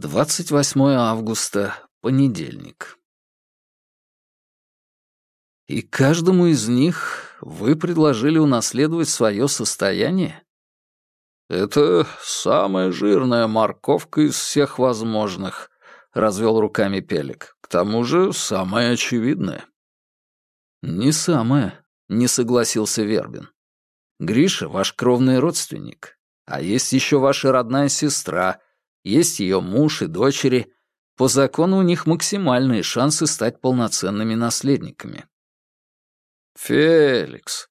28 августа, понедельник. И каждому из них вы предложили унаследовать свое состояние? Это самая жирная морковка из всех возможных, развел руками Пелик. К тому же самое очевидное. Не самое, не согласился Вербин. Гриша — ваш кровный родственник, а есть еще ваша родная сестра, есть ее муж и дочери. По закону у них максимальные шансы стать полноценными наследниками. «Феликс,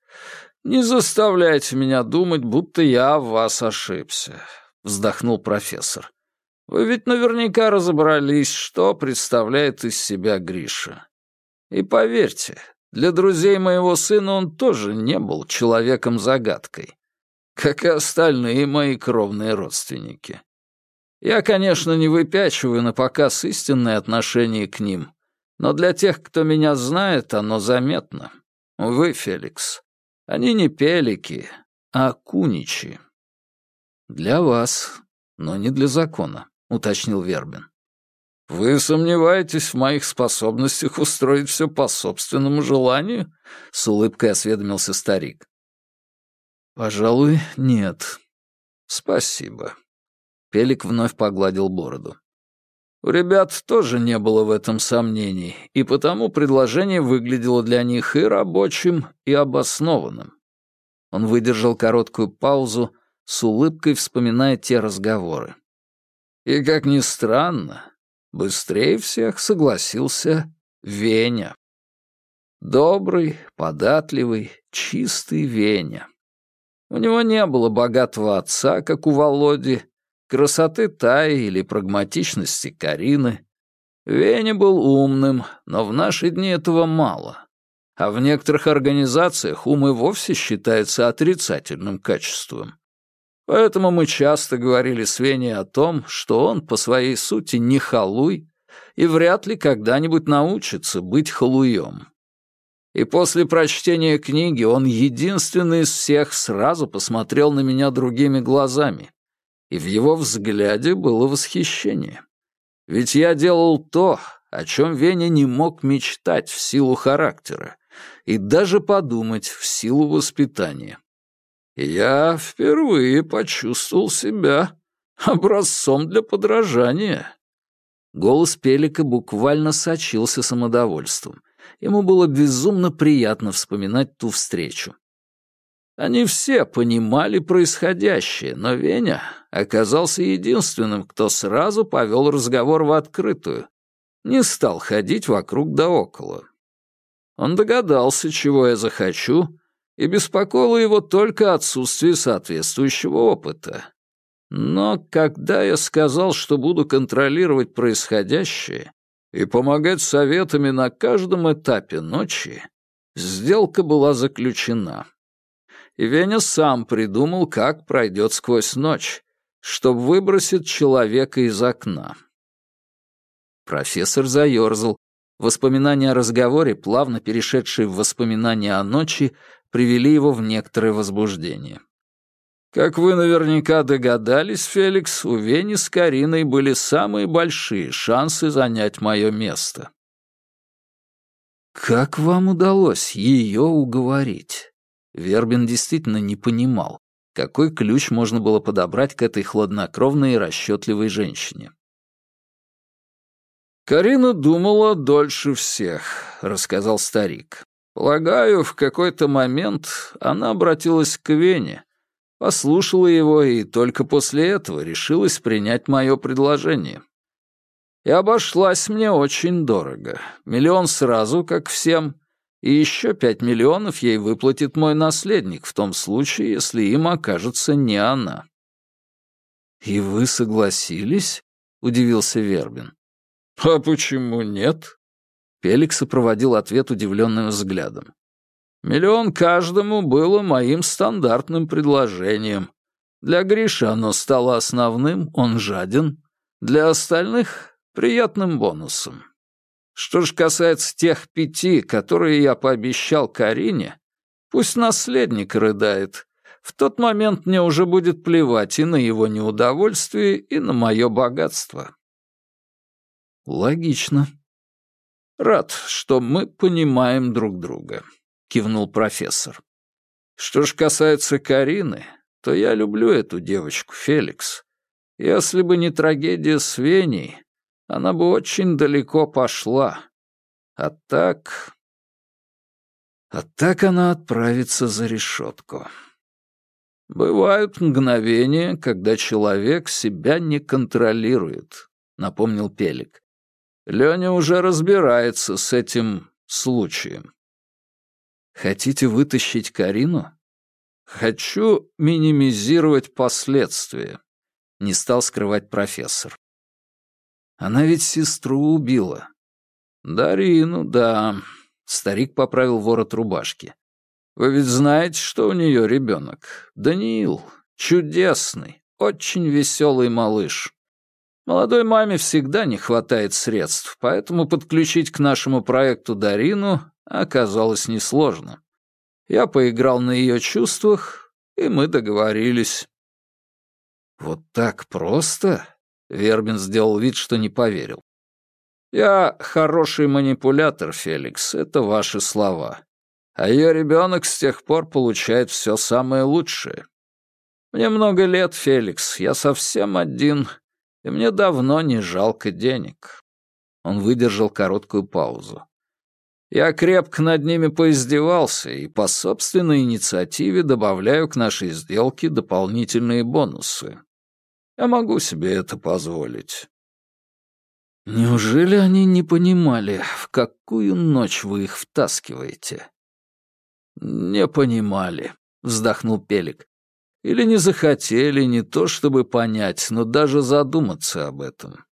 не заставляйте меня думать, будто я в вас ошибся», — вздохнул профессор. «Вы ведь наверняка разобрались, что представляет из себя Гриша. И поверьте, для друзей моего сына он тоже не был человеком-загадкой, как и остальные мои кровные родственники. Я, конечно, не выпячиваю на показ истинное отношение к ним, но для тех, кто меня знает, оно заметно. Вы, Феликс, они не пелики, а куничи. Для вас, но не для закона, уточнил Вербин. «Вы сомневаетесь в моих способностях устроить все по собственному желанию?» — с улыбкой осведомился старик. «Пожалуй, нет». «Спасибо». Пелик вновь погладил бороду. У ребят тоже не было в этом сомнений, и потому предложение выглядело для них и рабочим, и обоснованным. Он выдержал короткую паузу, с улыбкой вспоминая те разговоры. И, как ни странно, Быстрее всех согласился Веня. Добрый, податливый, чистый Веня. У него не было богатого отца, как у Володи, красоты Таи или прагматичности Карины. Веня был умным, но в наши дни этого мало. А в некоторых организациях ум и вовсе считается отрицательным качеством. Поэтому мы часто говорили с Веней о том, что он по своей сути не халуй и вряд ли когда-нибудь научится быть халуем. И после прочтения книги он единственный из всех сразу посмотрел на меня другими глазами, и в его взгляде было восхищение. Ведь я делал то, о чем Веня не мог мечтать в силу характера и даже подумать в силу воспитания я впервые почувствовал себя образцом для подражания. Голос Пелика буквально сочился самодовольством. Ему было безумно приятно вспоминать ту встречу. Они все понимали происходящее, но Веня оказался единственным, кто сразу повел разговор в открытую, не стал ходить вокруг да около. Он догадался, чего я захочу, и беспокоило его только отсутствие соответствующего опыта. Но когда я сказал, что буду контролировать происходящее и помогать советами на каждом этапе ночи, сделка была заключена. И Веня сам придумал, как пройдет сквозь ночь, чтобы выбросить человека из окна. Профессор заерзал. Воспоминания о разговоре, плавно перешедшие в воспоминания о ночи, привели его в некоторое возбуждение. Как вы наверняка догадались, Феликс, у Вени с Кариной были самые большие шансы занять мое место. Как вам удалось ее уговорить? Вербин действительно не понимал, какой ключ можно было подобрать к этой хладнокровной и расчетливой женщине. «Карина думала дольше всех», — рассказал старик. Полагаю, в какой-то момент она обратилась к Вене, послушала его и только после этого решилась принять мое предложение. И обошлась мне очень дорого. Миллион сразу, как всем, и еще пять миллионов ей выплатит мой наследник в том случае, если им окажется не она. «И вы согласились?» — удивился Вербин. «А почему нет?» Пеликса проводил ответ удивленным взглядом. «Миллион каждому было моим стандартным предложением. Для Гриши оно стало основным, он жаден. Для остальных — приятным бонусом. Что ж касается тех пяти, которые я пообещал Карине, пусть наследник рыдает. В тот момент мне уже будет плевать и на его неудовольствие, и на мое богатство». Логично. Рад, что мы понимаем друг друга, кивнул профессор. Что ж касается Карины, то я люблю эту девочку, Феликс. Если бы не трагедия с Веней, она бы очень далеко пошла. А так... А так она отправится за решетку. «Бывают мгновения, когда человек себя не контролирует», — напомнил Пелик. «Леня уже разбирается с этим случаем». «Хотите вытащить Карину?» «Хочу минимизировать последствия», — не стал скрывать профессор. «Она ведь сестру убила». «Дарину, да», — старик поправил ворот рубашки. «Вы ведь знаете, что у нее ребенок? Даниил. Чудесный, очень веселый малыш. Молодой маме всегда не хватает средств, поэтому подключить к нашему проекту Дарину оказалось несложно. Я поиграл на ее чувствах, и мы договорились. «Вот так просто?» — Вербин сделал вид, что не поверил. «Я хороший манипулятор, Феликс, это ваши слова. А ее ребенок с тех пор получает все самое лучшее. Мне много лет, Феликс, я совсем один, и мне давно не жалко денег». Он выдержал короткую паузу. Я крепко над ними поиздевался и по собственной инициативе добавляю к нашей сделке дополнительные бонусы. Я могу себе это позволить. Неужели они не понимали, в какую ночь вы их втаскиваете? Не понимали, вздохнул Пелик. Или не захотели не то чтобы понять, но даже задуматься об этом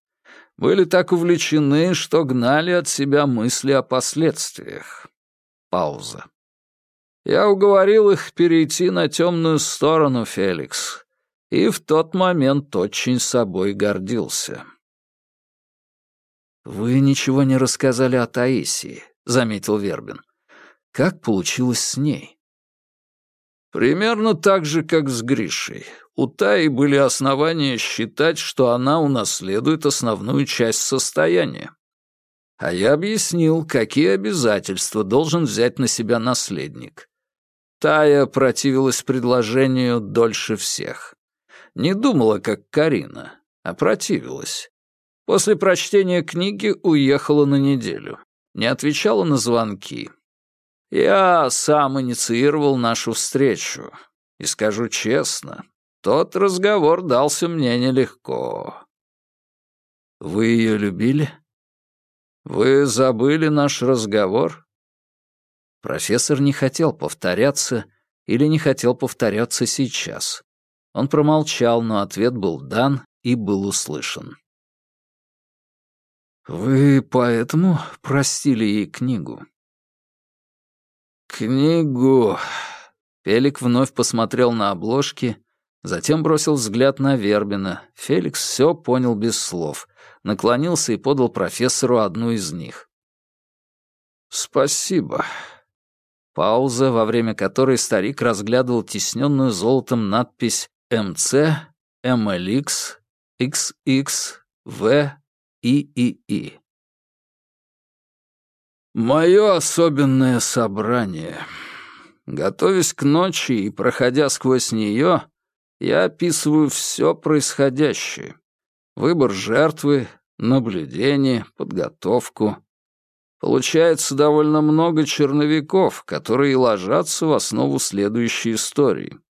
были так увлечены, что гнали от себя мысли о последствиях. Пауза. Я уговорил их перейти на темную сторону, Феликс, и в тот момент очень собой гордился. «Вы ничего не рассказали о Таисии», — заметил Вербин. «Как получилось с ней?» Примерно так же, как с Гришей. У Таи были основания считать, что она унаследует основную часть состояния. А я объяснил, какие обязательства должен взять на себя наследник. Тая противилась предложению дольше всех. Не думала, как Карина, а противилась. После прочтения книги уехала на неделю. Не отвечала на звонки, я сам инициировал нашу встречу. И скажу честно, тот разговор дался мне нелегко. Вы ее любили? Вы забыли наш разговор? Профессор не хотел повторяться или не хотел повторяться сейчас. Он промолчал, но ответ был дан и был услышан. «Вы поэтому простили ей книгу?» «Книгу...» Фелик вновь посмотрел на обложки, затем бросил взгляд на Вербина. Феликс все понял без слов, наклонился и подал профессору одну из них. «Спасибо». Пауза, во время которой старик разглядывал тисненную золотом надпись «МЦ», «МЛХ», «XX», «В», «ИИИ». Мое особенное собрание. Готовясь к ночи и проходя сквозь нее, я описываю все происходящее. Выбор жертвы, наблюдение, подготовку. Получается довольно много черновиков, которые ложатся в основу следующей истории.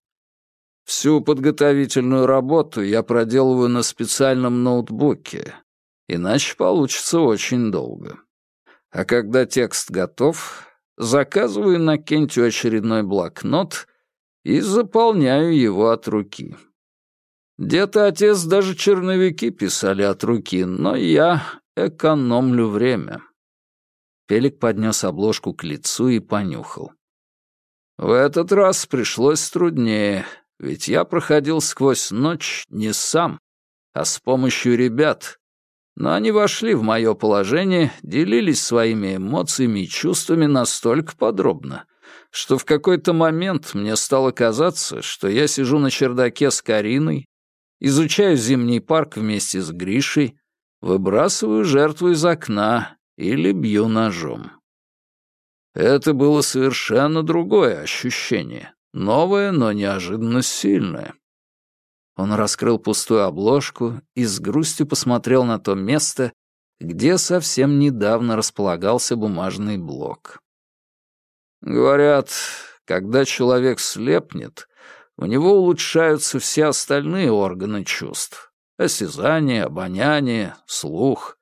Всю подготовительную работу я проделываю на специальном ноутбуке, иначе получится очень долго. А когда текст готов, заказываю на Кентю очередной блокнот и заполняю его от руки. Дед и отец даже черновики писали от руки, но я экономлю время. Пелик поднес обложку к лицу и понюхал. В этот раз пришлось труднее, ведь я проходил сквозь ночь не сам, а с помощью ребят, но они вошли в мое положение, делились своими эмоциями и чувствами настолько подробно, что в какой-то момент мне стало казаться, что я сижу на чердаке с Кариной, изучаю зимний парк вместе с Гришей, Выбрасываю жертву из окна или бью ножом. Это было совершенно другое ощущение. Новое, но неожиданно сильное. Он раскрыл пустую обложку и с грустью посмотрел на то место, где совсем недавно располагался бумажный блок. Говорят, когда человек слепнет, у него улучшаются все остальные органы чувств. Осязание, обоняние, слух.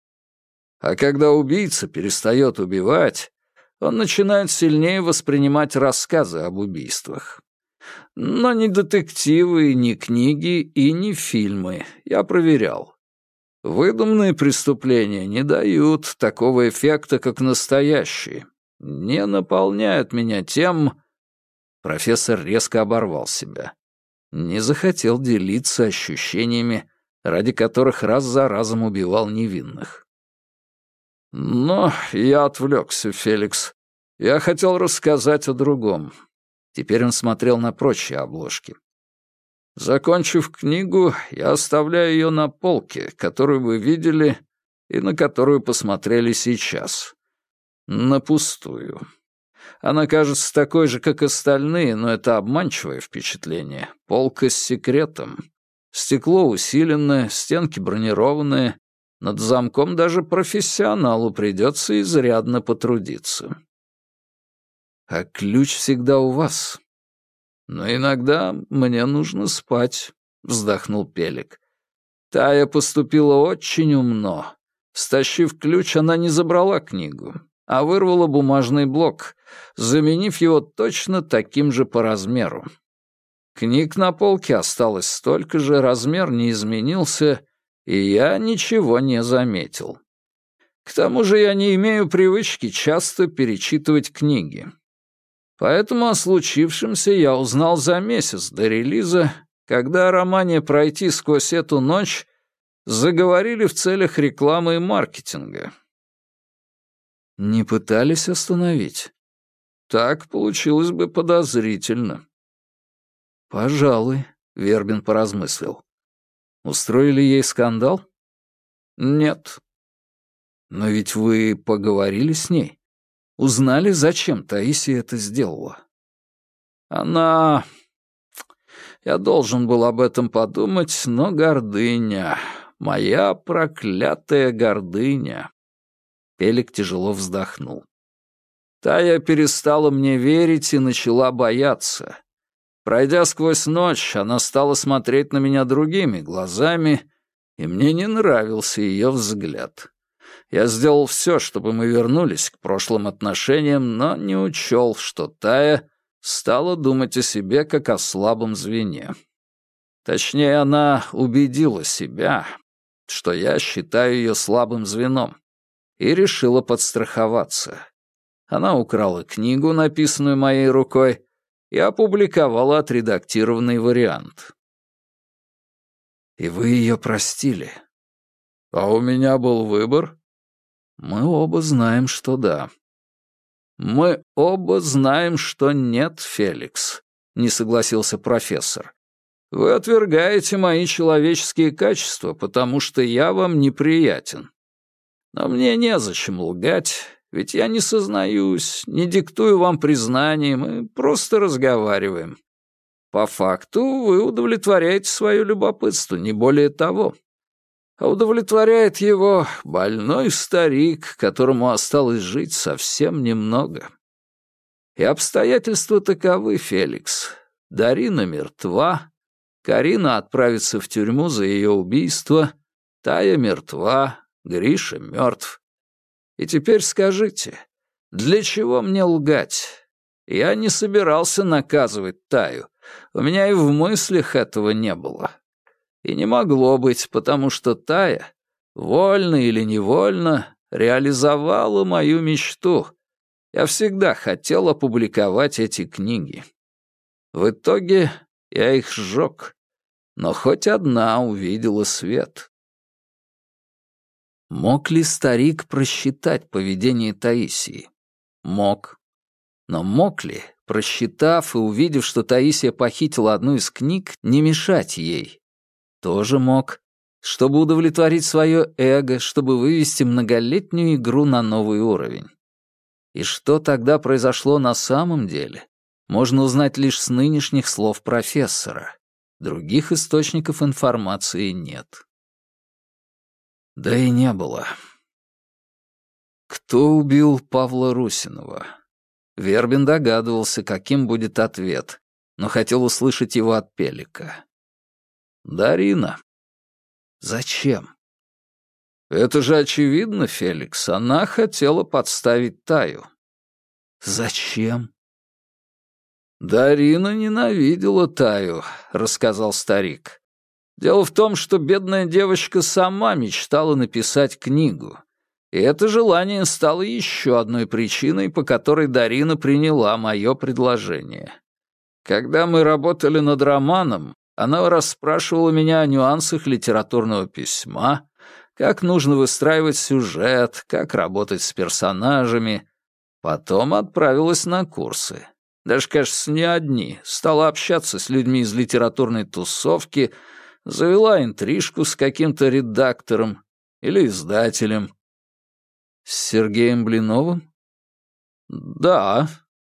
А когда убийца перестает убивать, он начинает сильнее воспринимать рассказы об убийствах. Но ни детективы, ни книги и ни фильмы я проверял. Выдуманные преступления не дают такого эффекта, как настоящие. Не наполняют меня тем... Профессор резко оборвал себя. Не захотел делиться ощущениями, ради которых раз за разом убивал невинных. Но я отвлекся, Феликс. Я хотел рассказать о другом. Теперь он смотрел на прочие обложки. Закончив книгу, я оставляю ее на полке, которую вы видели и на которую посмотрели сейчас. На пустую. Она кажется такой же, как остальные, но это обманчивое впечатление. Полка с секретом. Стекло усиленное, стенки бронированные. Над замком даже профессионалу придется изрядно потрудиться. А ключ всегда у вас, «Но иногда мне нужно спать», — вздохнул Пелик. Тая поступила очень умно. Стащив ключ, она не забрала книгу, а вырвала бумажный блок, заменив его точно таким же по размеру. Книг на полке осталось столько же, размер не изменился, и я ничего не заметил. К тому же я не имею привычки часто перечитывать книги. Поэтому о случившемся я узнал за месяц до релиза, когда о романе «Пройти сквозь эту ночь» заговорили в целях рекламы и маркетинга. Не пытались остановить? Так получилось бы подозрительно. Пожалуй, Вербин поразмыслил. Устроили ей скандал? Нет. Но ведь вы поговорили с ней? Узнали, зачем Таисия это сделала? Она... Я должен был об этом подумать, но гордыня... Моя проклятая гордыня. Пелик тяжело вздохнул. Тая перестала мне верить и начала бояться. Пройдя сквозь ночь, она стала смотреть на меня другими глазами, и мне не нравился ее взгляд. Я сделал все, чтобы мы вернулись к прошлым отношениям, но не учел, что Тая стала думать о себе как о слабом звене. Точнее, она убедила себя, что я считаю ее слабым звеном, и решила подстраховаться. Она украла книгу, написанную моей рукой, и опубликовала отредактированный вариант. И вы ее простили. А у меня был выбор. Мы оба знаем, что да. Мы оба знаем, что нет, Феликс, не согласился профессор. Вы отвергаете мои человеческие качества, потому что я вам неприятен. Но мне незачем лгать, ведь я не сознаюсь, не диктую вам признание, мы просто разговариваем. По факту вы удовлетворяете свое любопытство, не более того а удовлетворяет его больной старик, которому осталось жить совсем немного. И обстоятельства таковы, Феликс. Дарина мертва, Карина отправится в тюрьму за ее убийство, Тая мертва, Гриша мертв. И теперь скажите, для чего мне лгать? Я не собирался наказывать Таю. У меня и в мыслях этого не было. И не могло быть, потому что Тая, вольно или невольно, реализовала мою мечту. Я всегда хотел опубликовать эти книги. В итоге я их сжег, но хоть одна увидела свет. Мог ли старик просчитать поведение Таисии? Мог. Но мог ли, просчитав и увидев, что Таисия похитила одну из книг, не мешать ей, тоже мог. чтобы удовлетворить свое эго, чтобы вывести многолетнюю игру на новый уровень. И что тогда произошло на самом деле, можно узнать лишь с нынешних слов профессора. Других источников информации нет. Да и не было. Кто убил Павла Русинова? Вербин догадывался, каким будет ответ, но хотел услышать его от Пелика. «Дарина». «Зачем?» «Это же очевидно, Феликс. Она хотела подставить Таю». «Зачем?» «Дарина ненавидела Таю», — рассказал старик. «Дело в том, что бедная девочка сама мечтала написать книгу. И это желание стало еще одной причиной, по которой Дарина приняла мое предложение. Когда мы работали над романом, она расспрашивала меня о нюансах литературного письма, как нужно выстраивать сюжет, как работать с персонажами. Потом отправилась на курсы. Даже, кажется, не одни. Стала общаться с людьми из литературной тусовки, завела интрижку с каким-то редактором или издателем. С Сергеем Блиновым? Да.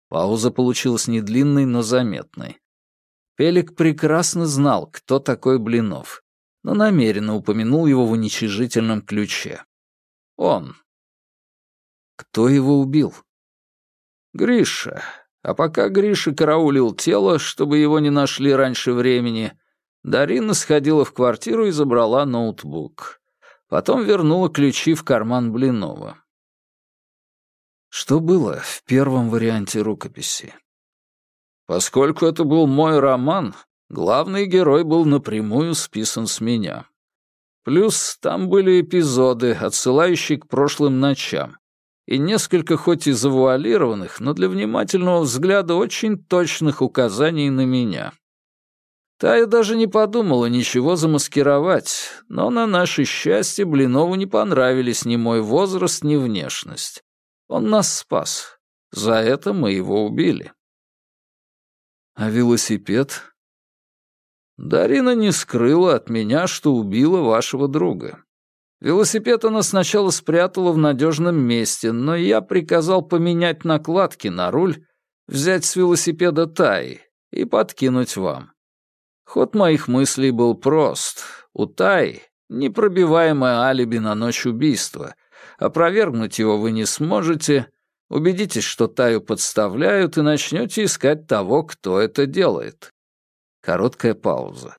Пауза получилась не длинной, но заметной. Пелик прекрасно знал, кто такой Блинов, но намеренно упомянул его в уничижительном ключе. Он. Кто его убил? Гриша. А пока Гриша караулил тело, чтобы его не нашли раньше времени, Дарина сходила в квартиру и забрала ноутбук. Потом вернула ключи в карман Блинова. Что было в первом варианте рукописи? Поскольку это был мой роман, главный герой был напрямую списан с меня. Плюс там были эпизоды, отсылающие к прошлым ночам, и несколько хоть и завуалированных, но для внимательного взгляда очень точных указаний на меня. Тая даже не подумала ничего замаскировать, но на наше счастье Блинову не понравились ни мой возраст, ни внешность. Он нас спас. За это мы его убили. А велосипед? Дарина не скрыла от меня, что убила вашего друга. Велосипед она сначала спрятала в надежном месте, но я приказал поменять накладки на руль, взять с велосипеда Таи и подкинуть вам. Ход моих мыслей был прост. У Таи непробиваемое алиби на ночь убийства, Опровергнуть его вы не сможете. Убедитесь, что Таю подставляют, и начнете искать того, кто это делает. Короткая пауза.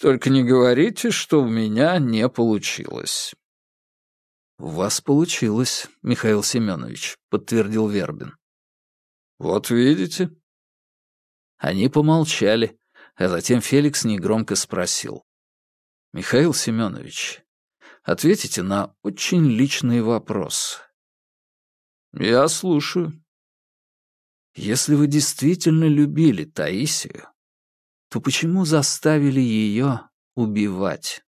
Только не говорите, что у меня не получилось. «У вас получилось, Михаил Семенович», — подтвердил Вербин. «Вот видите». Они помолчали, а затем Феликс негромко спросил. «Михаил Семенович, ответите на очень личный вопрос. Я слушаю. Если вы действительно любили Таисию, то почему заставили ее убивать?